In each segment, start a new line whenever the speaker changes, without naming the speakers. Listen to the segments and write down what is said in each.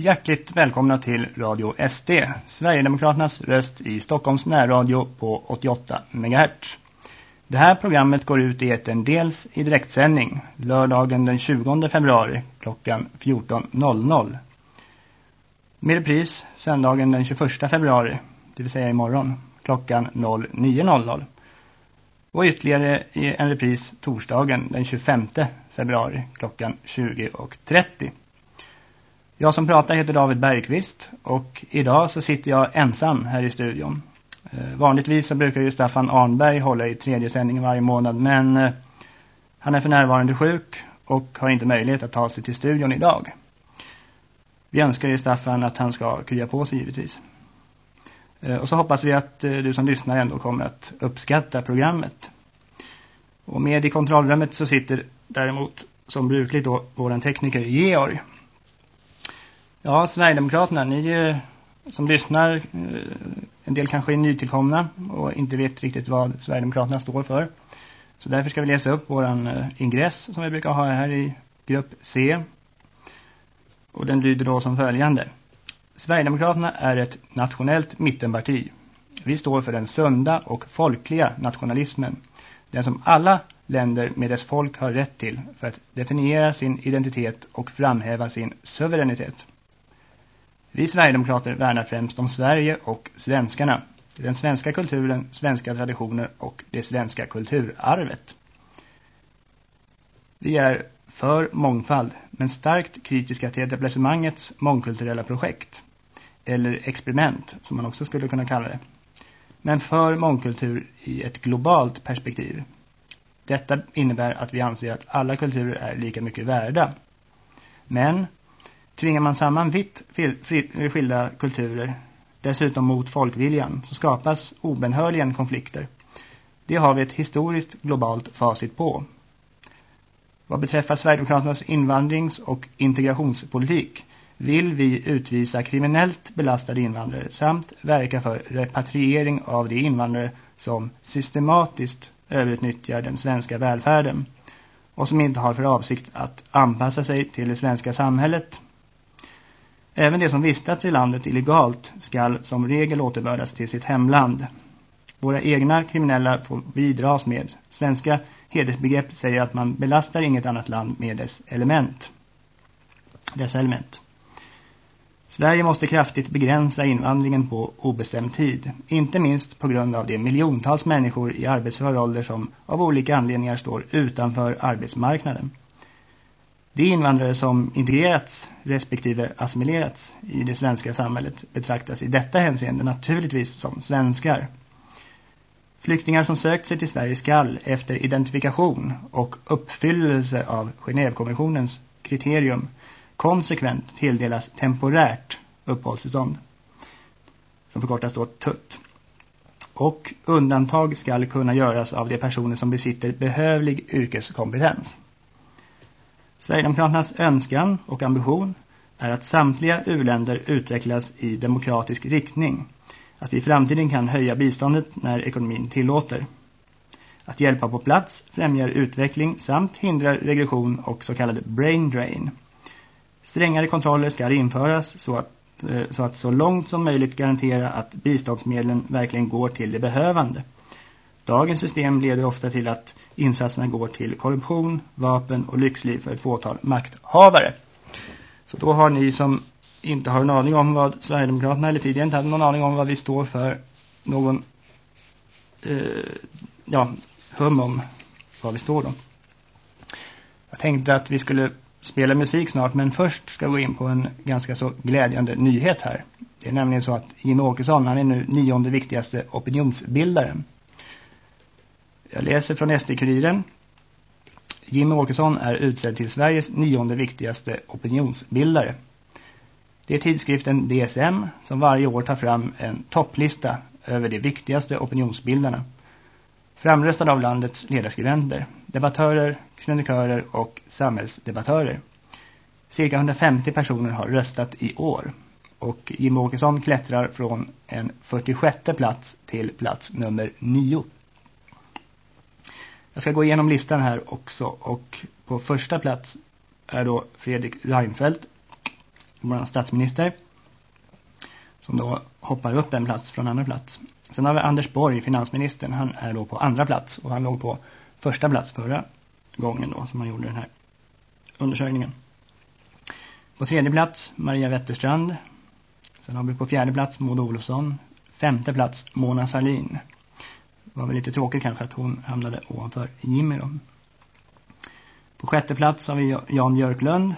Hjärtligt välkomna till Radio SD, Sverigedemokraternas röst i Stockholms närradio på 88 MHz. Det här programmet går ut i eten dels i direktsändning lördagen den 20 februari klockan 14.00. Med repris söndagen den 21 februari, det vill säga imorgon, klockan 09.00. Och ytterligare i en repris torsdagen den 25 februari klockan 20.30. Jag som pratar heter David Bergqvist och idag så sitter jag ensam här i studion. Eh, vanligtvis så brukar ju Staffan Arnberg hålla i tredje sändningen varje månad men eh, han är för närvarande sjuk och har inte möjlighet att ta sig till studion idag. Vi önskar ju Staffan att han ska krya på sig givetvis. Eh, och så hoppas vi att du som lyssnar ändå kommer att uppskatta programmet. Och med i kontrollrummet så sitter däremot som brukligt då vår tekniker Georg. Ja, Sverigedemokraterna, ni som lyssnar, eh, en del kanske är nytillkomna och inte vet riktigt vad Sverigedemokraterna står för. Så därför ska vi läsa upp våran eh, ingress som vi brukar ha här i grupp C. Och den lyder då som följande. Sverigedemokraterna är ett nationellt mittenparti. Vi står för den sunda och folkliga nationalismen. Den som alla länder med dess folk har rätt till för att definiera sin identitet och framhäva sin suveränitet. Vi Sverigedemokrater värnar främst om Sverige och svenskarna, den svenska kulturen, svenska traditioner och det svenska kulturarvet. Vi är för mångfald, men starkt kritiska till etablissemangets mångkulturella projekt eller experiment som man också skulle kunna kalla det. Men för mångkultur i ett globalt perspektiv. Detta innebär att vi anser att alla kulturer är lika mycket värda. Men tvingar man samman vitt skilda kulturer, dessutom mot folkviljan, så skapas obenhörligen konflikter. Det har vi ett historiskt globalt facit på. Vad beträffar Sverigedemokraternas invandrings- och integrationspolitik vill vi utvisa kriminellt belastade invandrare samt verka för repatriering av de invandrare som systematiskt överutnyttjar den svenska välfärden och som inte har för avsikt att anpassa sig till det svenska samhället. Även de som vistats i landet illegalt skall som regel återbördas till sitt hemland. Våra egna kriminella får bidras med. Svenska hedersbegrepp säger att man belastar inget annat land med dess element. Dessa element. Sverige måste kraftigt begränsa invandringen på obestämd tid. Inte minst på grund av de miljontals människor i arbetsför ålder som av olika anledningar står utanför arbetsmarknaden. De invandrare som integrerats respektive assimilerats i det svenska samhället betraktas i detta hänseende naturligtvis som svenskar. Flyktingar som sökt sig till Sverige skall efter identifikation och uppfyllelse av Genèvekonventionens kriterium konsekvent tilldelas temporärt uppehållstillstånd som förkortas då TUT. Och undantag skall kunna göras av de personer som besitter behövlig yrkeskompetens. Sverigedemokraternas önskan och ambition är att samtliga uländer utvecklas i demokratisk riktning. Att vi i framtiden kan höja biståndet när ekonomin tillåter. Att hjälpa på plats främjar utveckling samt hindrar regression och så kallad brain drain. Strängare kontroller ska införas så att, eh, så att så långt som möjligt garantera att biståndsmedlen verkligen går till det behövande. Dagens system leder ofta till att insatserna går till korruption, vapen och lyxliv för ett fåtal makthavare. Så då har ni som inte har en aning om vad Sverigedemokraterna eller tidigare inte hade någon aning om vad vi står för någon eh, ja, hum om vad vi står då. Jag tänkte att vi skulle spela musik snart men först ska vi gå in på en ganska så glädjande nyhet här. Det är nämligen så att Jim Åkesson han är nu nionde viktigaste opinionsbildaren. Jag läser från SD-kuriren. Jimmy Åkesson är utsedd till Sveriges nionde viktigaste opinionsbildare. Det är tidskriften DSM som varje år tar fram en topplista över de viktigaste opinionsbildarna. Framröstade av landets ledarskribenter, debattörer, kronikörer och samhällsdebattörer. Cirka 150 personer har röstat i år. Och Jim Åkesson klättrar från en 46 plats till plats nummer 9. Jag ska gå igenom listan här också och på första plats är då Fredrik Reinfeldt vår statsminister. Som då hoppar upp en plats från andra plats. Sen har vi Anders Borg, finansministern. Han är då på andra plats och han låg på första plats förra gången då som han gjorde den här undersökningen. På tredje plats Maria Wetterstrand. Sen har vi på fjärde plats Maud Olofsson. Femte plats Mona Salin. Var väl lite tråkigt kanske att hon hamnade ovanför Jimmy då. På sjätte plats har vi Jan Björklund.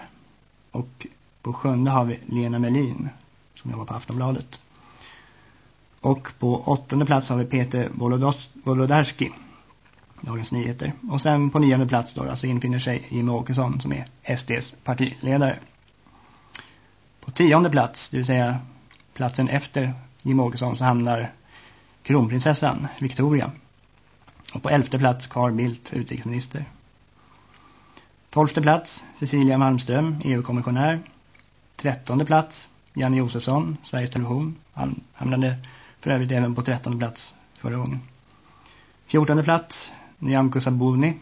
Och på sjunde har vi Lena Melin som jobbar på Aftonbladet. Och på åttonde plats har vi Peter Wolodarski, Dagens Nyheter. Och sen på nionde plats då, alltså infinner sig Jimmy Åkesson som är SDs partiledare. På tionde plats, det vill säga platsen efter Jimmy Åkesson, så hamnar kronprinsessan Victoria. Och på elfte plats Carl Bildt, utrikesminister. Tolfte plats Cecilia Malmström, EU-kommissionär. Trettonde plats Janne Josefsson, Sveriges Television. Han hamnade för övrigt även på trettonde plats förra gången. Fjortonde plats Nyamko Sabuni,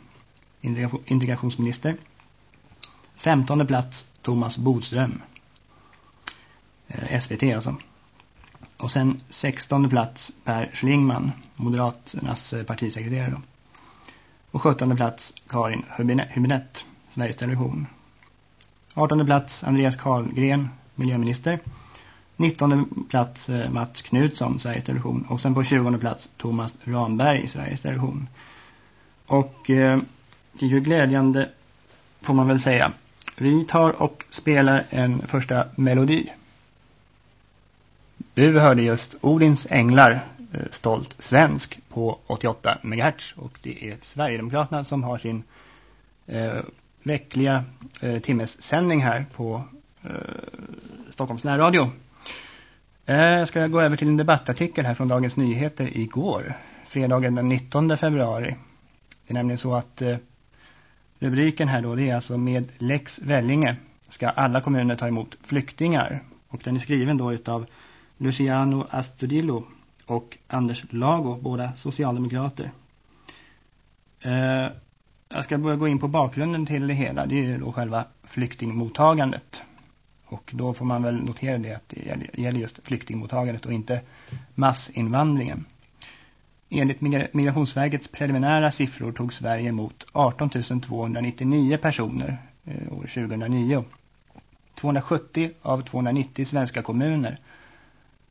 integrationsminister. Femtonde plats Thomas Bodström. Eh, SVT alltså. Och sen 16 plats Per Schlingman, Moderaternas partisekreterare. Då. Och 17 plats Karin Hübinette, Sveriges Television. 18 plats Andreas Karlgren, miljöminister. 19 plats eh, Mats Knutsson, Sveriges Television. Och sen på 20 plats Thomas Ramberg, Sveriges Television. Och eh, det är ju glädjande får man väl säga. Vi tar och spelar en första melodi. Du hörde just Odins änglar, eh, stolt svensk på 88 MHz. Och det är Sverigedemokraterna som har sin eh, veckliga eh, timmessändning här på eh, Stockholms närradio. Eh, jag ska gå över till en debattartikel här från Dagens Nyheter igår. Fredagen den 19 februari. Det är nämligen så att eh, rubriken här då det är alltså med Lex Vällinge ska alla kommuner ta emot flyktingar. Och den är skriven då utav Luciano Astudillo och Anders Lago, båda socialdemokrater. Eh, jag ska börja gå in på bakgrunden till det hela. Det är ju då själva flyktingmottagandet. Och då får man väl notera det att det gäller just flyktingmottagandet och inte massinvandringen. Enligt Migrationsverkets preliminära siffror tog Sverige emot 18 299 personer eh, år 2009. 270 av 290 svenska kommuner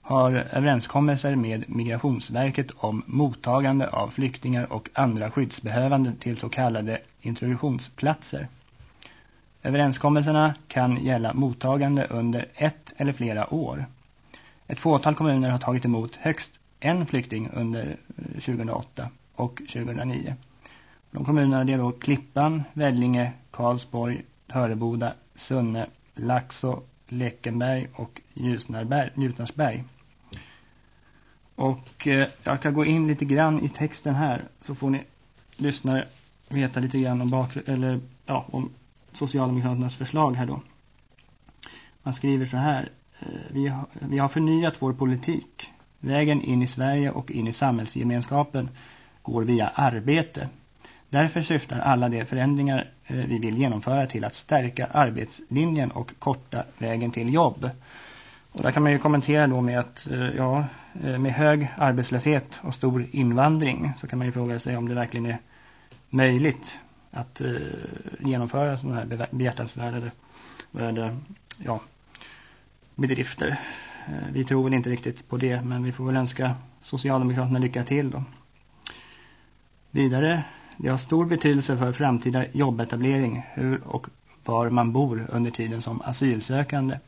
har överenskommelser med Migrationsverket om mottagande av flyktingar och andra skyddsbehövande till så kallade introduktionsplatser. Överenskommelserna kan gälla mottagande under ett eller flera år. Ett fåtal kommuner har tagit emot högst en flykting under eh, 2008 och 2009. De kommunerna är då Klippan, Vällinge, Karlsborg, Töreboda, Sunne, Laxå, Läckenberg och Ljusnarsberg. Och eh, jag kan gå in lite grann i texten här så får ni lyssna veta lite grann om, bakgrund, eller, ja, om Socialdemokraternas förslag här då. Man skriver så här. Eh, vi, har, vi har förnyat vår politik. Vägen in i Sverige och in i samhällsgemenskapen går via arbete. Därför syftar alla de förändringar eh, vi vill genomföra till att stärka arbetslinjen och korta vägen till jobb. Och där kan man ju kommentera då med att eh, ja, eh, med hög arbetslöshet och stor invandring så kan man ju fråga sig om det verkligen är möjligt att genomföra sådana här behjärtansvärda ja, bedrifter. Vi tror väl inte riktigt på det men vi får väl önska Socialdemokraterna lycka till då. Vidare, det har stor betydelse för framtida jobbetablering hur och var man bor under tiden som asylsökande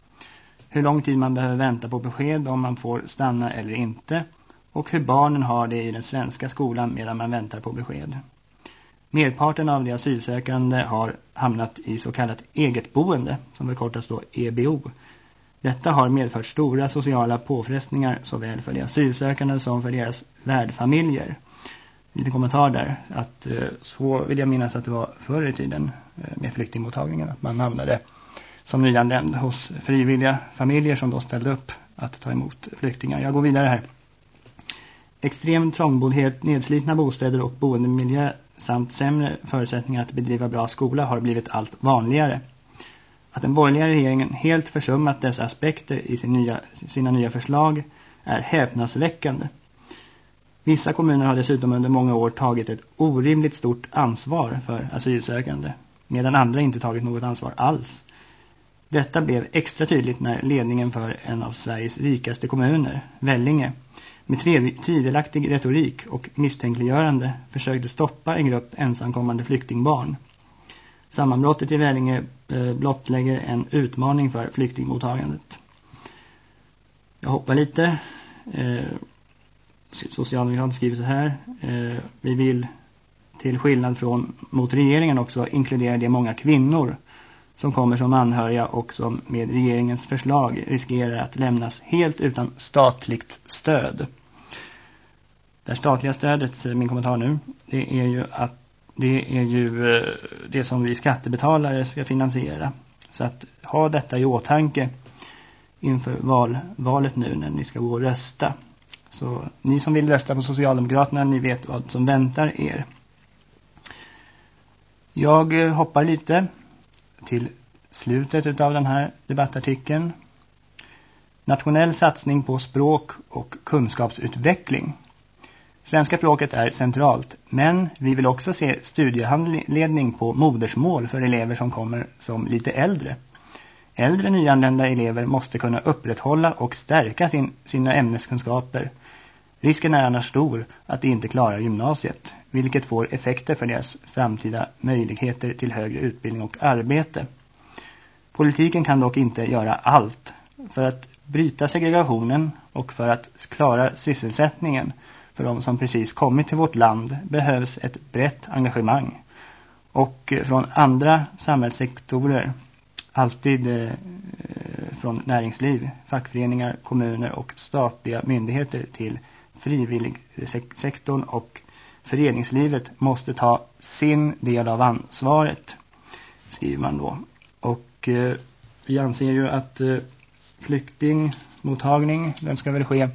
hur lång tid man behöver vänta på besked om man får stanna eller inte och hur barnen har det i den svenska skolan medan man väntar på besked. Merparten av de asylsökande har hamnat i så kallat eget boende, som förkortas då EBO. Detta har medfört stora sociala påfrestningar såväl för de asylsökande som för deras värdfamiljer. Lite kommentar där, att eh, så vill jag minnas att det var förr i tiden eh, med flyktingmottagningen, att man hamnade som nyanländ hos frivilliga familjer som då ställde upp att ta emot flyktingar. Jag går vidare här. Extrem trångboddhet, nedslitna bostäder och boendemiljö samt sämre förutsättningar att bedriva bra skola har blivit allt vanligare. Att den borgerliga regeringen helt försummat dessa aspekter i sin nya, sina nya förslag är häpnadsväckande. Vissa kommuner har dessutom under många år tagit ett orimligt stort ansvar för asylsökande, medan andra inte tagit något ansvar alls. Detta blev extra tydligt när ledningen för en av Sveriges rikaste kommuner, Vellinge, med tvivelaktig retorik och misstänkliggörande försökte stoppa en grupp ensamkommande flyktingbarn. Sammanbrottet i Vellinge eh, blottlägger en utmaning för flyktingmottagandet. Jag hoppar lite. Eh, Socialdemokraterna skriver så här. Eh, vi vill till skillnad från mot regeringen också inkludera de många kvinnor som kommer som anhöriga och som med regeringens förslag riskerar att lämnas helt utan statligt stöd. Det statliga stödet, eh, min kommentar nu, det är ju att det är ju eh, det som vi skattebetalare ska finansiera. Så att ha detta i åtanke inför val, valet nu när ni ska gå och rösta. Så ni som vill rösta på Socialdemokraterna, ni vet vad som väntar er. Jag eh, hoppar lite till slutet av den här debattartikeln. Nationell satsning på språk och kunskapsutveckling. Svenska språket är centralt, men vi vill också se studiehandledning på modersmål för elever som kommer som lite äldre. Äldre nyanlända elever måste kunna upprätthålla och stärka sin, sina ämneskunskaper. Risken är annars stor att de inte klarar gymnasiet, vilket får effekter för deras framtida möjligheter till högre utbildning och arbete. Politiken kan dock inte göra allt. För att bryta segregationen och för att klara sysselsättningen för de som precis kommit till vårt land behövs ett brett engagemang. Och från andra samhällssektorer, alltid eh, från näringsliv, fackföreningar, kommuner och statliga myndigheter till frivilligsektorn och föreningslivet måste ta sin del av ansvaret, skriver man då. Och eh, vi anser ju att eh, flyktingmottagning, den ska väl ske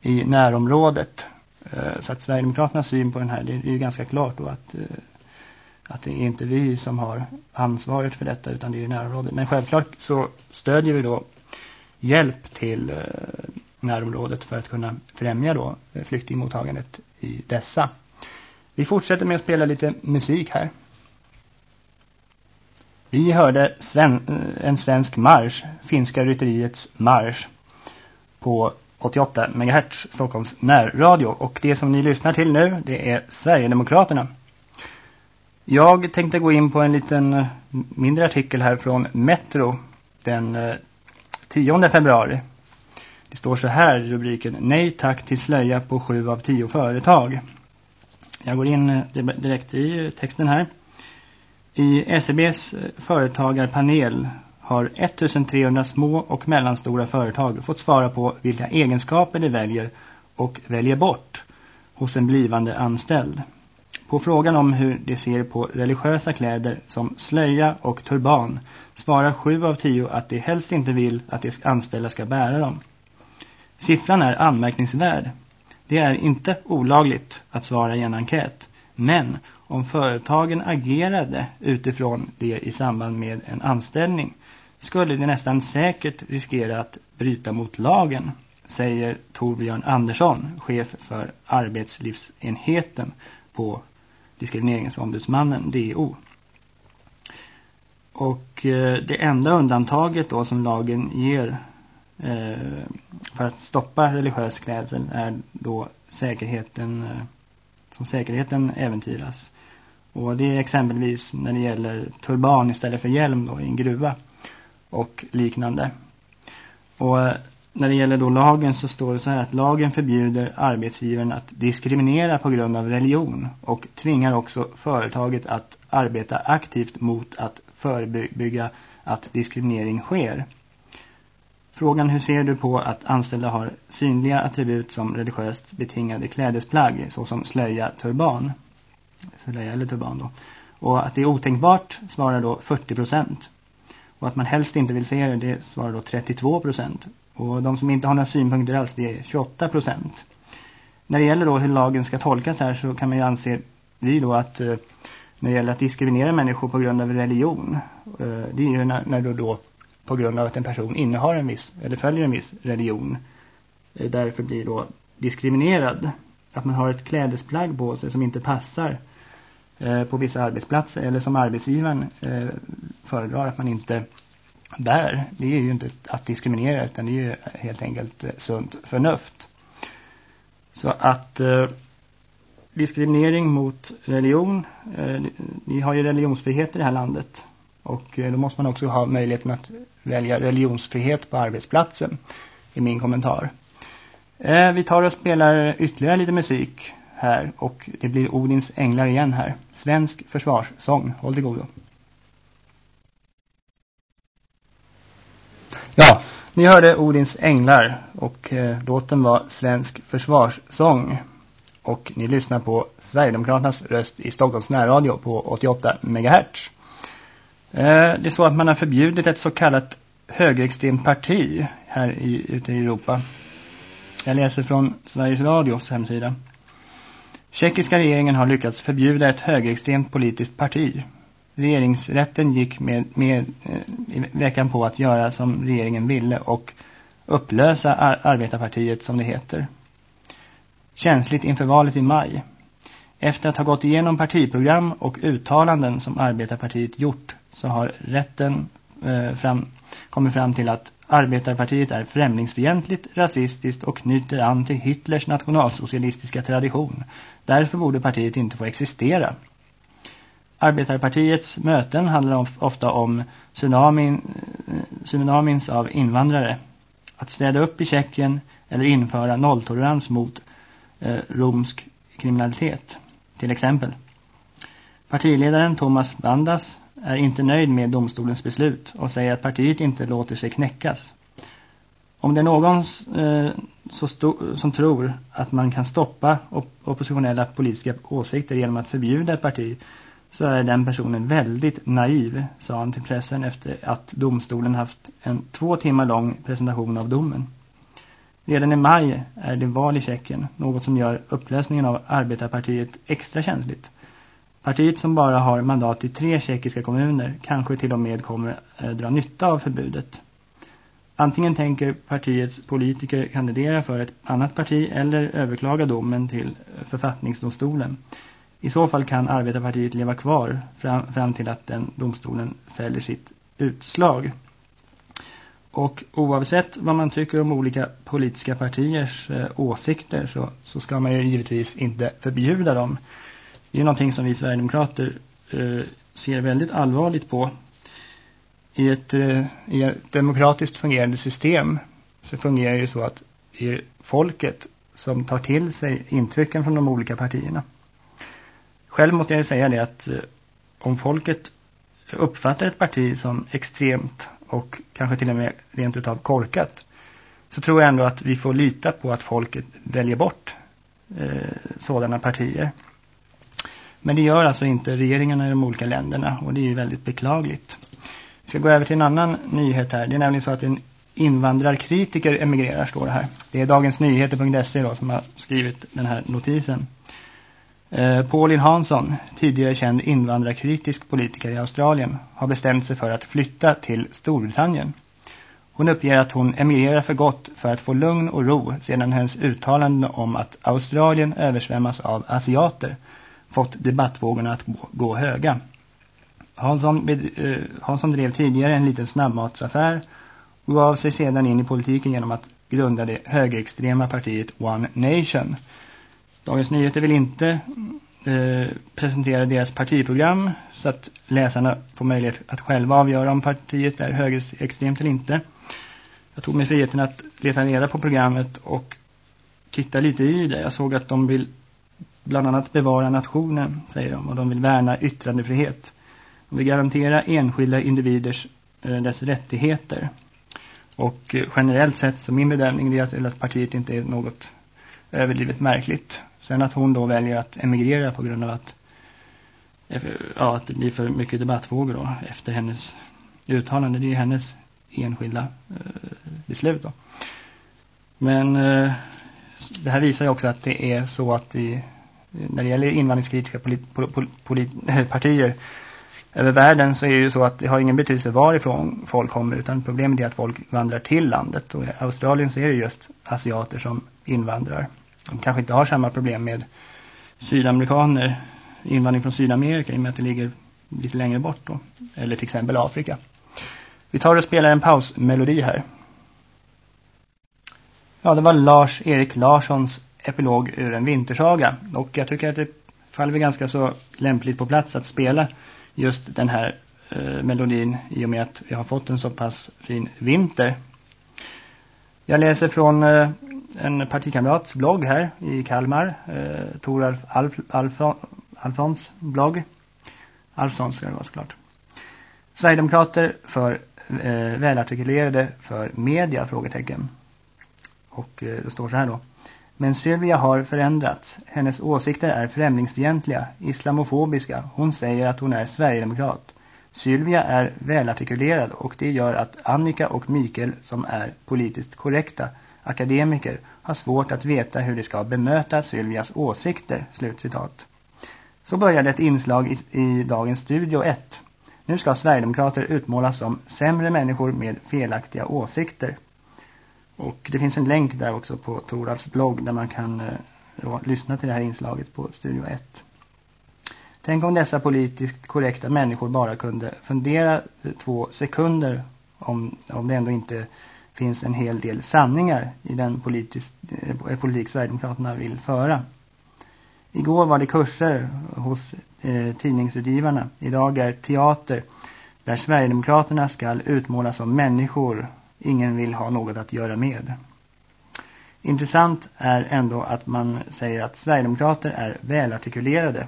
i närområdet. Eh, så att Sverigedemokraternas syn på den här, det är ju ganska klart då att, eh, att det är inte vi som har ansvaret för detta utan det är ju närområdet. Men självklart så stödjer vi då hjälp till eh, närområdet för att kunna främja då eh, flyktingmottagandet i dessa. Vi fortsätter med att spela lite musik här. Vi hörde sven eh, en svensk marsch, finska rytteriets marsch på 88 MHz Stockholms närradio. Och det som ni lyssnar till nu, det är Sverigedemokraterna. Jag tänkte gå in på en liten eh, mindre artikel här från Metro den 10 februari. Det står så här i rubriken Nej tack till slöja på sju av tio företag. Jag går in eh, direkt i eh, texten här. I SEBs eh, företagarpanel har 1300 små och mellanstora företag fått svara på vilka egenskaper de väljer och väljer bort hos en blivande anställd. På frågan om hur de ser på religiösa kläder som slöja och turban svarar sju av tio att de helst inte vill att de anställda ska bära dem. Siffran är anmärkningsvärd. Det är inte olagligt att svara i en enkät. Men om företagen agerade utifrån det i samband med en anställning skulle de nästan säkert riskera att bryta mot lagen, säger Torbjörn Andersson, chef för arbetslivsenheten på diskrimineringsombudsmannen DO. Och eh, det enda undantaget då som lagen ger Eh, för att stoppa religiös klädsel är då säkerheten eh, som säkerheten äventyras. Och det är exempelvis när det gäller turban istället för hjälm då i en gruva och liknande. Och eh, när det gäller då lagen så står det så här att lagen förbjuder arbetsgivaren att diskriminera på grund av religion och tvingar också företaget att arbeta aktivt mot att förebygga att diskriminering sker. Frågan hur ser du på att anställda har synliga attribut som religiöst betingade klädesplagg såsom slöja, turban? Slöja eller turban då. Och att det är otänkbart svarar då 40 procent. Och att man helst inte vill se det, det svarar då 32 procent. Och de som inte har några synpunkter alls, det är 28 procent. När det gäller då hur lagen ska tolkas här så kan man ju anse vi då att eh, när det gäller att diskriminera människor på grund av religion. Eh, det är ju när, när då, då på grund av att en person innehar en viss eller följer en viss religion eh, därför blir då diskriminerad. Att man har ett klädesplagg på sig som inte passar eh, på vissa arbetsplatser eller som arbetsgivaren eh, föredrar att man inte bär. Det är ju inte att diskriminera utan det är ju helt enkelt sunt förnuft. Så att eh, diskriminering mot religion, eh, ni har ju religionsfrihet i det här landet och eh, då måste man också ha möjligheten att välja religionsfrihet på arbetsplatsen i min kommentar. Eh, vi tar och spelar ytterligare lite musik här och det blir Odins änglar igen här. Svensk försvarssång. Håll till godo. Ja, ni hörde Odins änglar och eh, låten var Svensk försvarssång. Och ni lyssnar på Sverigedemokraternas röst i Stockholms närradio på 88 MHz. Eh, det är så att man har förbjudit ett så kallat högerextremt parti här i, ute i Europa. Jag läser från Sveriges Radios hemsida. Tjeckiska regeringen har lyckats förbjuda ett högerextremt politiskt parti. Regeringsrätten gick med, med eh, i veckan på att göra som regeringen ville och upplösa ar arbetarpartiet som det heter. Känsligt inför valet i maj. Efter att ha gått igenom partiprogram och uttalanden som arbetarpartiet gjort så har rätten eh, fram, kommit fram till att arbetarpartiet är främlingsfientligt, rasistiskt och knyter an till Hitlers nationalsocialistiska tradition. Därför borde partiet inte få existera. Arbetarpartiets möten handlar ofta om tsunamin, eh, tsunamins av invandrare. Att städa upp i Tjeckien eller införa nolltolerans mot eh, romsk kriminalitet, till exempel. Partiledaren Thomas Bandas är inte nöjd med domstolens beslut och säger att partiet inte låter sig knäckas. Om det är någon eh, som tror att man kan stoppa op oppositionella politiska åsikter genom att förbjuda ett parti så är den personen väldigt naiv, sa han till pressen efter att domstolen haft en två timmar lång presentation av domen. Redan i maj är det val i Tjeckien, något som gör upplösningen av arbetarpartiet extra känsligt. Partiet som bara har mandat i tre tjeckiska kommuner kanske till och med kommer eh, dra nytta av förbudet. Antingen tänker partiets politiker kandidera för ett annat parti eller överklaga domen till eh, författningsdomstolen. I så fall kan arbetarpartiet leva kvar fram, fram till att den domstolen fäller sitt utslag. Och oavsett vad man tycker om olika politiska partiers eh, åsikter så, så ska man ju givetvis inte förbjuda dem. Det är någonting som vi Sverigedemokrater eh, ser väldigt allvarligt på. I ett, eh, I ett demokratiskt fungerande system så fungerar det ju så att det är folket som tar till sig intrycken från de olika partierna. Själv måste jag ju säga det att eh, om folket uppfattar ett parti som extremt och kanske till och med rent utav korkat så tror jag ändå att vi får lita på att folket väljer bort eh, sådana partier. Men det gör alltså inte regeringarna i de olika länderna och det är ju väldigt beklagligt. Vi ska gå över till en annan nyhet här. Det är nämligen så att en invandrarkritiker emigrerar står det här. Det är Dagens Nyheter.se då som har skrivit den här notisen. Eh, Paulin Hansson, tidigare känd invandrarkritisk politiker i Australien, har bestämt sig för att flytta till Storbritannien. Hon uppger att hon emigrerar för gott för att få lugn och ro sedan hennes uttalande om att Australien översvämmas av asiater fått debattvågorna att gå höga. Hansson, eh, Hansson drev tidigare en liten snabbmatsaffär och gav sig sedan in i politiken genom att grunda det högerextrema partiet One Nation. Dagens Nyheter vill inte eh, presentera deras partiprogram så att läsarna får möjlighet att själva avgöra om partiet är högerextremt eller inte. Jag tog mig friheten att leta reda på programmet och titta lite i det. Jag såg att de vill bland annat bevara nationen, säger de, och de vill värna yttrandefrihet. De vill garantera enskilda individers eh, dess rättigheter. Och eh, generellt sett så min bedömning är att partiet inte är något överdrivet märkligt. Sen att hon då väljer att emigrera på grund av att, eh, ja, att det blir för mycket debattvågor då efter hennes uttalande. Det är hennes enskilda eh, beslut då. Men eh, det här visar ju också att det är så att vi när det gäller invandringskritiska polit, polit, polit, partier över världen så är det ju så att det har ingen betydelse varifrån folk kommer utan problemet är att folk vandrar till landet och i Australien så är det just asiater som invandrar. De kanske inte har samma problem med sydamerikaner, invandring från Sydamerika i och med att det ligger lite längre bort då. Eller till exempel Afrika. Vi tar och spelar en pausmelodi här. Ja, det var Lars-Erik Larssons epilog ur en vintersaga. Och jag tycker att det faller ganska så lämpligt på plats att spela just den här eh, melodin i och med att vi har fått en så pass fin vinter. Jag läser från eh, en partikamrats blogg här i Kalmar, eh, Tor Alf, Alf, Alf, Alfons blogg. Alfson ska det vara såklart. Sverigedemokrater för eh, välartikulerade för media? Frågetecken. Och eh, det står så här då. Men Sylvia har förändrats. Hennes åsikter är främlingsfientliga, islamofobiska. Hon säger att hon är Sverigedemokrat. Sylvia är välartikulerad och det gör att Annika och Mikael som är politiskt korrekta akademiker har svårt att veta hur de ska bemöta Sylvias åsikter. Slutcitat. Så började ett inslag i, i dagens Studio 1. Nu ska Sverigedemokrater utmålas som sämre människor med felaktiga åsikter. Och det finns en länk där också på Toralfs blogg där man kan eh, lyssna till det här inslaget på Studio 1. Tänk om dessa politiskt korrekta människor bara kunde fundera eh, två sekunder om, om det ändå inte finns en hel del sanningar i den politisk, eh, politik Sverigedemokraterna vill föra. Igår var det kurser hos eh, tidningsutgivarna. Idag är teater där Sverigedemokraterna ska utmålas som människor ingen vill ha något att göra med. Intressant är ändå att man säger att Sverigedemokrater är välartikulerade.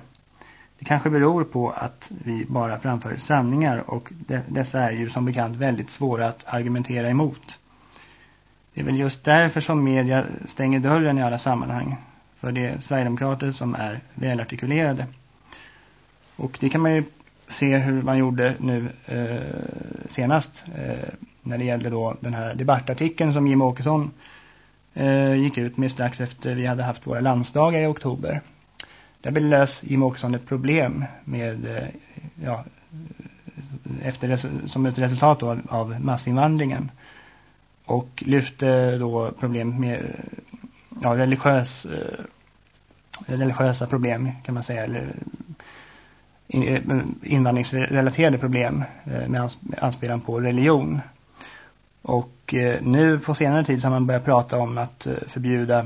Det kanske beror på att vi bara framför sanningar och de dessa är ju som bekant väldigt svåra att argumentera emot. Det är väl just därför som media stänger dörren i alla sammanhang. För det är Sverigedemokrater som är välartikulerade. Och det kan man ju se hur man gjorde nu eh, senast eh, när det gällde då den här debattartikeln som Jim Åkesson eh, gick ut med strax efter vi hade haft våra landsdagar i oktober. Där belös Jim Åkesson ett problem med eh, ja, efter, som ett resultat då av massinvandringen och lyfte då problem med ja, religiös, eh, religiösa problem kan man säga eller eh, invandringsrelaterade problem eh, med anspelan på religion. Och eh, nu på senare tid så har man börjat prata om att eh, förbjuda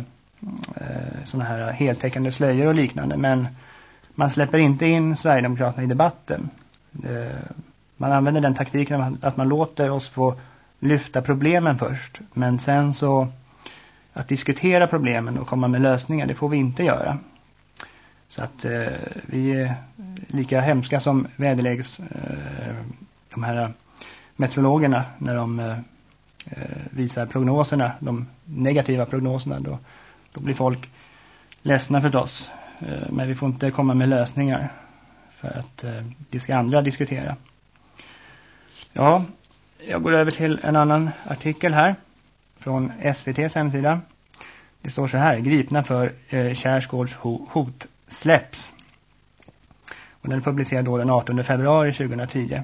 eh, sådana här heltäckande slöjor och liknande. Men man släpper inte in Sverigedemokraterna i debatten. Man använder den taktiken att man låter oss få lyfta problemen först. Men sen så att diskutera problemen och komma med lösningar, det får vi inte göra. Så att eh, vi är lika hemska som väderläges eh, de här meteorologerna när de eh, Eh, visar prognoserna, de negativa prognoserna. Då, då blir folk ledsna förstås. Eh, men vi får inte komma med lösningar för att eh, det ska andra diskutera. Ja, jag går över till en annan artikel här från SVTs hemsida. Det står så här, gripna för eh, Kärsgårds hot släpps. Och den publicerad då den 18 februari 2010.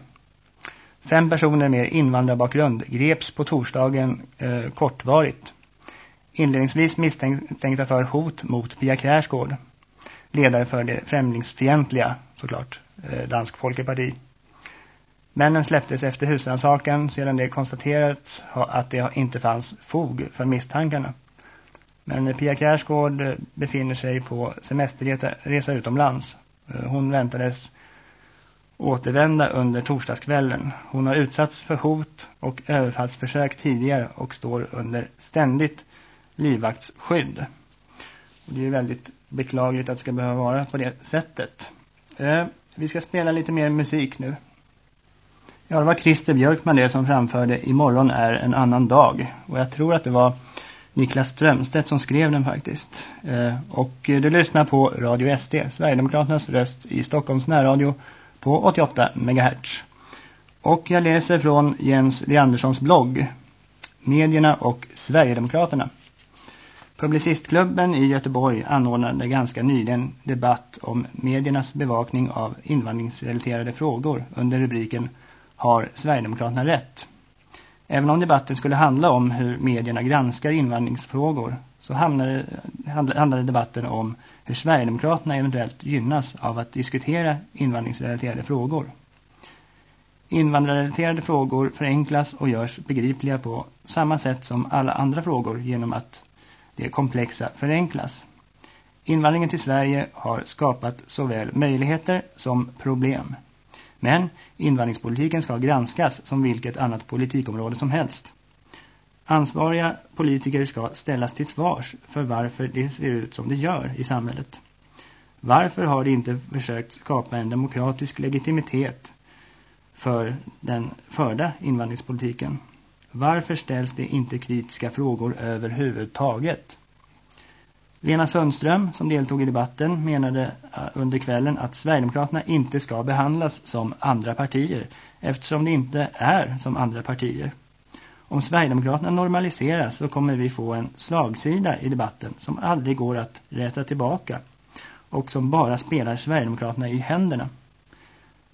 Fem personer med invandrarbakgrund greps på torsdagen eh, kortvarigt. Inledningsvis misstänkta för hot mot Pia Krärsgård. Ledare för det främlingsfientliga, såklart, eh, Dansk Folkeparti. Männen släpptes efter husrannsakan sedan det konstaterats att det inte fanns fog för misstankarna. Men Pia Krärsgård eh, befinner sig på semesterresa utomlands. Eh, hon väntades återvända under torsdagskvällen. Hon har utsatts för hot och överfallsförsök tidigare och står under ständigt livvaktsskydd. Och det är väldigt beklagligt att det ska behöva vara på det sättet. Eh, vi ska spela lite mer musik nu. Ja, det var Christer Björkman det som framförde Imorgon är en annan dag. Och jag tror att det var Niklas Strömstedt som skrev den faktiskt. Eh, och du lyssnar på Radio SD, Sverigedemokraternas röst i Stockholms närradio på 88 MHz. Och jag läser från Jens Leanderssons blogg, Medierna och Sverigedemokraterna. Publicistklubben i Göteborg anordnade ganska nyligen debatt om mediernas bevakning av invandringsrelaterade frågor under rubriken Har Sverigedemokraterna rätt? Även om debatten skulle handla om hur medierna granskar invandringsfrågor så handlade, handlade debatten om hur Sverigedemokraterna eventuellt gynnas av att diskutera invandringsrelaterade frågor. Invandrarrelaterade frågor förenklas och görs begripliga på samma sätt som alla andra frågor genom att det komplexa förenklas. Invandringen till Sverige har skapat såväl möjligheter som problem. Men invandringspolitiken ska granskas som vilket annat politikområde som helst. Ansvariga politiker ska ställas till svars för varför det ser ut som det gör i samhället. Varför har de inte försökt skapa en demokratisk legitimitet för den förda invandringspolitiken? Varför ställs det inte kritiska frågor överhuvudtaget? Lena Sundström, som deltog i debatten, menade eh, under kvällen att Sverigedemokraterna inte ska behandlas som andra partier eftersom det inte är som andra partier. Om Sverigedemokraterna normaliseras så kommer vi få en slagsida i debatten som aldrig går att rätta tillbaka och som bara spelar Sverigedemokraterna i händerna.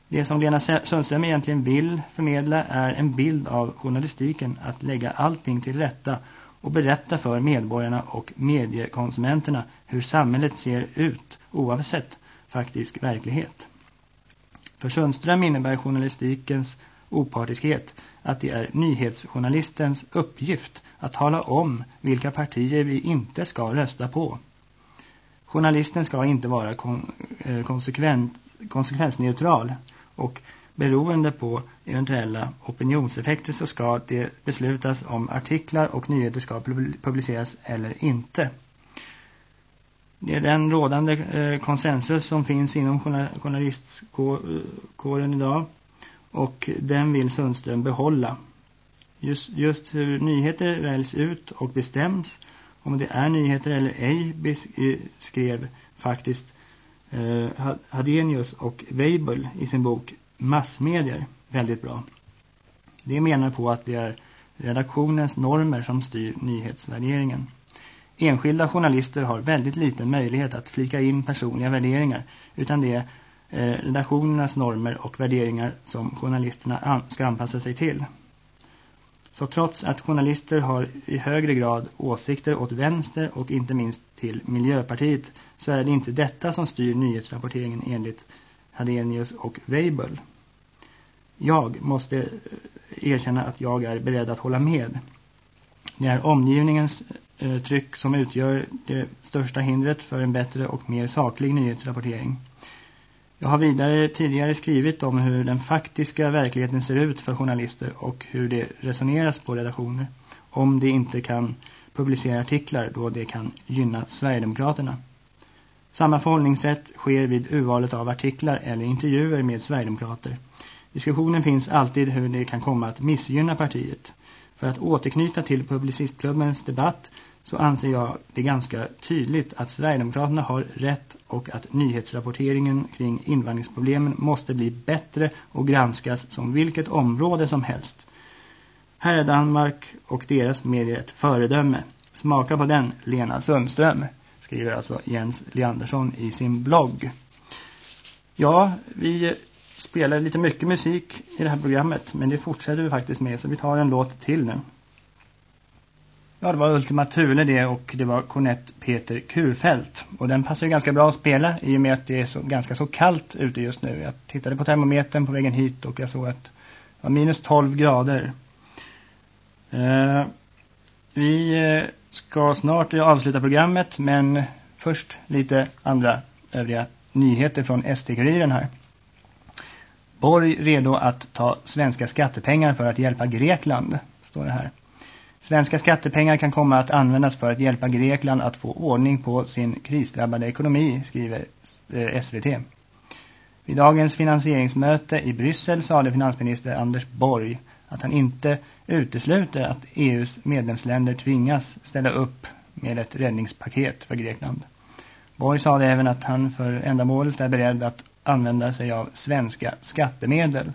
Det som Lena Sundström egentligen vill förmedla är en bild av journalistiken att lägga allting till rätta och berätta för medborgarna och mediekonsumenterna hur samhället ser ut oavsett faktisk verklighet. För Sundström innebär journalistikens opartiskhet att det är nyhetsjournalistens uppgift att tala om vilka partier vi inte ska rösta på. Journalisten ska inte vara kon eh, konsekvent, konsekvensneutral och beroende på eventuella opinionseffekter så ska det beslutas om artiklar och nyheter ska publiceras eller inte. Det är den rådande eh, konsensus som finns inom journalistkåren eh, idag och den vill Sundström behålla. Just, just hur nyheter väljs ut och bestäms, om det är nyheter eller ej, eh, skrev faktiskt eh, Hadenius och Weibel i sin bok Massmedier väldigt bra. De menar på att det är redaktionens normer som styr nyhetsvärderingen. Enskilda journalister har väldigt liten möjlighet att flika in personliga värderingar utan det är Eh, redaktionernas normer och värderingar som journalisterna ska anpassa sig till. Så trots att journalister har i högre grad åsikter åt vänster och inte minst till Miljöpartiet så är det inte detta som styr nyhetsrapporteringen enligt Hadenius och Weibull. Jag måste eh, erkänna att jag är beredd att hålla med. Det är omgivningens eh, tryck som utgör det största hindret för en bättre och mer saklig nyhetsrapportering. Jag har vidare tidigare skrivit om hur den faktiska verkligheten ser ut för journalister och hur det resoneras på redaktioner om de inte kan publicera artiklar då det kan gynna Sverigedemokraterna. Samma förhållningssätt sker vid urvalet av artiklar eller intervjuer med Sverigedemokrater. Diskussionen finns alltid hur det kan komma att missgynna partiet. För att återknyta till Publicistklubbens debatt så anser jag det ganska tydligt att Sverigedemokraterna har rätt och att nyhetsrapporteringen kring invandringsproblemen måste bli bättre och granskas som vilket område som helst. Här är Danmark och deras medier ett föredöme. Smaka på den, Lena Sundström, skriver alltså Jens Leandersson i sin blogg. Ja, vi spelar lite mycket musik i det här programmet, men det fortsätter vi faktiskt med, så vi tar en låt till nu. Ja, det var Ultima Thule det och det var Cornett Peter Kurfält. Och den passar ju ganska bra att spela i och med att det är så, ganska så kallt ute just nu. Jag tittade på termometern på vägen hit och jag såg att det var minus 12 grader. Eh, vi eh, ska snart avsluta programmet men först lite andra övriga nyheter från ST-kuriren här. Borg redo att ta svenska skattepengar för att hjälpa Grekland, står det här. Svenska skattepengar kan komma att användas för att hjälpa Grekland att få ordning på sin krisdrabbade ekonomi, skriver eh, SVT. Vid dagens finansieringsmöte i Bryssel sade finansminister Anders Borg att han inte utesluter att EUs medlemsländer tvingas ställa upp med ett räddningspaket för Grekland. Borg sa även att han för ändamålet är beredd att använda sig av svenska skattemedel.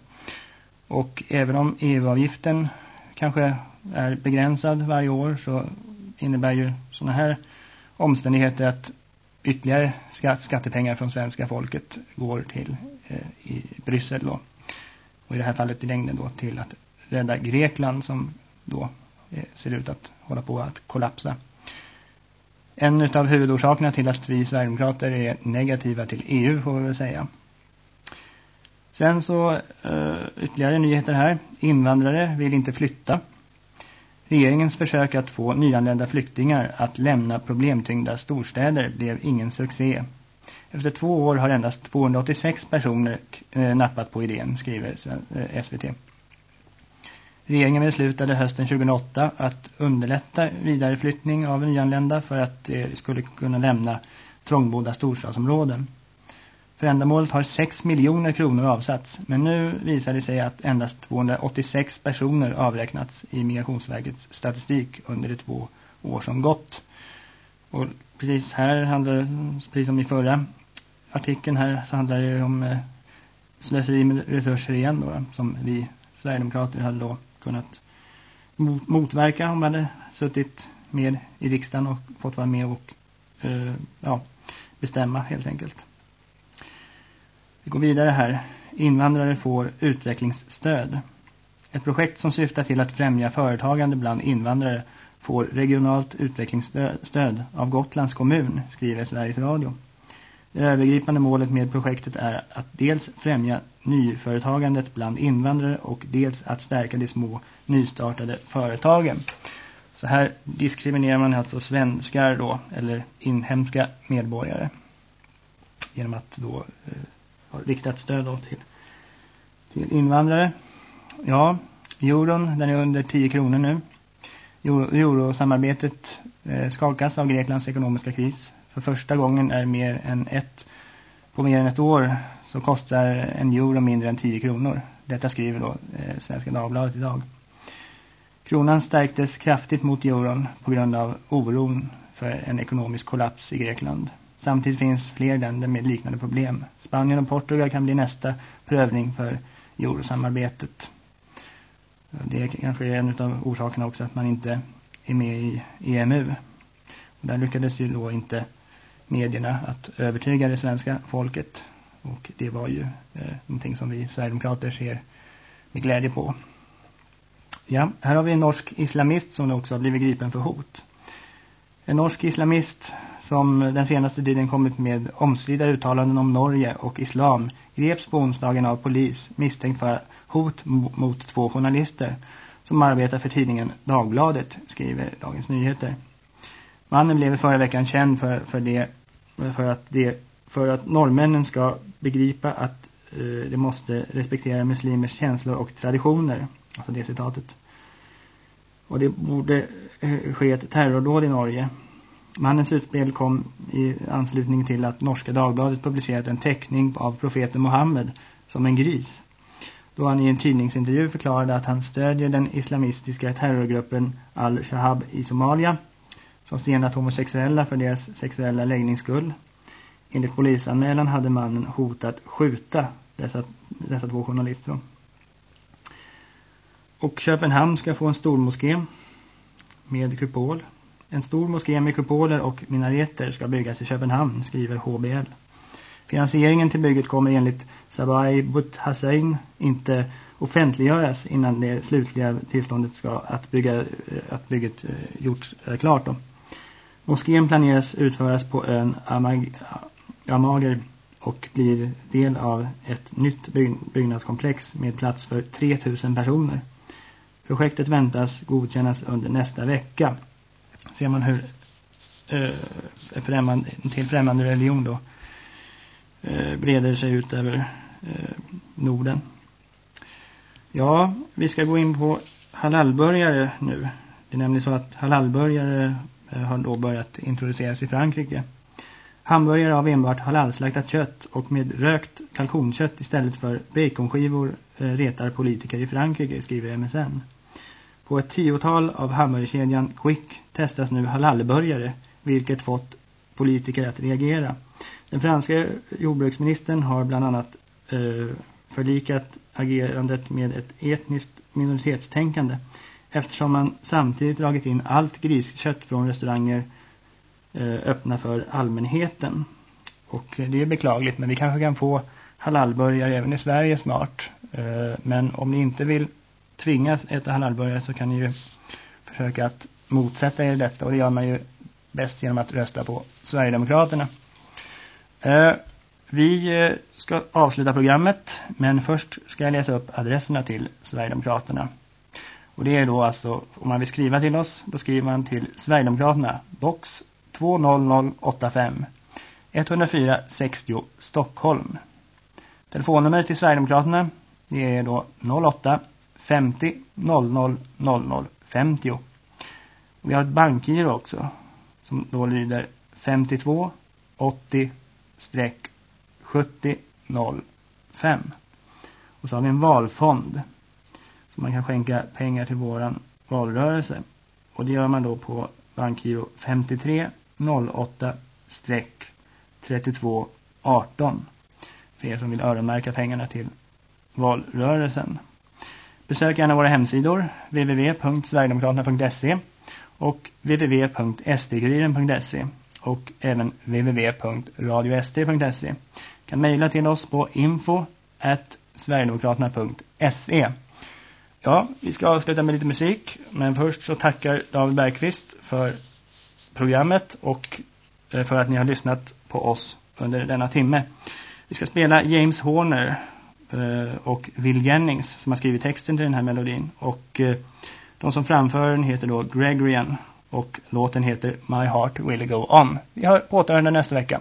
Och även om EU-avgiften kanske är begränsad varje år så innebär ju sådana här omständigheter att ytterligare skatt, skattepengar från svenska folket går till eh, i Bryssel då. Och i det här fallet i längden då till att rädda Grekland som då eh, ser ut att hålla på att kollapsa. En av huvudorsakerna till att vi Sverigedemokrater är negativa till EU får vi väl säga. Sen så uh, ytterligare nyheter här. Invandrare vill inte flytta. Regeringens försök att få nyanlända flyktingar att lämna problemtyngda storstäder blev ingen succé. Efter två år har endast 286 personer eh, nappat på idén, skriver SVT. Eh, Regeringen beslutade hösten 2008 att underlätta vidareflyttning av nyanlända för att de skulle kunna lämna trångbodda storstadsområden. För ändamålet har 6 miljoner kronor avsatts, men nu visar det sig att endast 286 personer avräknats i Migrationsverkets statistik under de två år som gått. Och precis här handlar det, precis som i förra artikeln här, så handlar det om eh, slöseri med resurser igen då, som vi Sverigedemokrater hade då kunnat motverka om man hade suttit med i riksdagen och fått vara med och eh, ja, bestämma helt enkelt. Vi går vidare här. Invandrare får utvecklingsstöd. Ett projekt som syftar till att främja företagande bland invandrare får regionalt utvecklingsstöd av Gotlands kommun, skriver Sveriges Radio. Det övergripande målet med projektet är att dels främja nyföretagandet bland invandrare och dels att stärka de små nystartade företagen. Så här diskriminerar man alltså svenskar då, eller inhemska medborgare genom att då eh, har riktat stöd då till, till invandrare. Ja, euron den är under 10 kronor nu. Eurosamarbetet eh, skakas av Greklands ekonomiska kris. För första gången är mer än ett, på mer än ett år så kostar en euro mindre än 10 kronor. Detta skriver då eh, Svenska Dagbladet idag. Kronan stärktes kraftigt mot euron på grund av oron för en ekonomisk kollaps i Grekland. Samtidigt finns fler länder med liknande problem. Spanien och Portugal kan bli nästa prövning för eurosamarbetet. Det är kanske en av orsakerna också att man inte är med i EMU. Och där lyckades ju då inte medierna att övertyga det svenska folket. Och det var ju eh, någonting som vi Sverigedemokrater ser med glädje på. Ja, här har vi en norsk islamist som också har blivit gripen för hot. En norsk islamist som den senaste tiden kommit med omstridda uttalanden om Norge och islam greps på onsdagen av polis misstänkt för hot mot två journalister som arbetar för tidningen Dagbladet, skriver Dagens Nyheter. Mannen blev förra veckan känd för, för, det, för, att, det, för att norrmännen ska begripa att eh, de måste respektera muslimers känslor och traditioner. Alltså det citatet. Och det borde eh, ske ett terrordåd i Norge Mannens utspel kom i anslutning till att Norska Dagbladet publicerat en teckning av profeten Mohammed som en gris. Då han i en tidningsintervju förklarade att han stödjer den islamistiska terrorgruppen Al-Shahab i Somalia som stenat homosexuella för deras sexuella läggningsskull. Enligt polisanmälan hade mannen hotat skjuta dessa, dessa två journalister. Och Köpenhamn ska få en stor moské med kupol. En stor moské med kupoler och minareter ska byggas i Köpenhamn, skriver HBL. Finansieringen till bygget kommer enligt Sabai But Hussein inte offentliggöras innan det slutliga tillståndet ska att, bygga, eh, att bygget eh, gjorts eh, klart. Då. Moskén planeras utföras på ön Amag, Amager och blir del av ett nytt byggnadskomplex med plats för 3000 personer. Projektet väntas godkännas under nästa vecka ser man hur eh, främmande, till främmande religion då eh, breder sig ut över eh, Norden. Ja, vi ska gå in på halalburgare nu. Det är nämligen så att halalburgare eh, har då börjat introduceras i Frankrike. Hamburgare av enbart halalslaktat kött och med rökt kalkonkött istället för baconskivor eh, retar politiker i Frankrike, skriver MSN. På ett tiotal av hamburgerkedjan Quick testas nu halalburgare, vilket fått politiker att reagera. Den franska jordbruksministern har bland annat eh, förlikat agerandet med ett etniskt minoritetstänkande eftersom man samtidigt dragit in allt griskött från restauranger eh, öppna för allmänheten. Och det är beklagligt men vi kanske kan få halalburgare även i Sverige snart. Eh, men om ni inte vill tvingas äta halalburgare så kan ni ju försöka att motsätta er detta och det gör man ju bäst genom att rösta på Sverigedemokraterna. Eh, vi eh, ska avsluta programmet men först ska jag läsa upp adresserna till Sverigedemokraterna. Och det är då alltså, om man vill skriva till oss, då skriver man till Sverigedemokraterna, box 20085 104 60 Stockholm. Telefonnumret till Sverigedemokraterna det är då 08 50 00 00 50. Vi har ett bankgiro också som då lyder 52 80 70 05. Och så har vi en valfond som man kan skänka pengar till våran valrörelse. Och det gör man då på bankgiro 53 08 32 18 för er som vill öronmärka pengarna till valrörelsen. Besök gärna våra hemsidor www.sverigedemokraterna.se och www.sdkuriren.se och även www.radiosd.se. kan mejla till oss på info at sverigedemokraterna.se. Ja, vi ska avsluta med lite musik, men först så tackar David Bergqvist för programmet och eh, för att ni har lyssnat på oss under denna timme. Vi ska spela James Horner Eh, och Will Jennings som har skrivit texten till den här melodin och eh, de som framför den heter då Gregorian och låten heter My Heart Will Go On. Vi har på återhörande nästa vecka.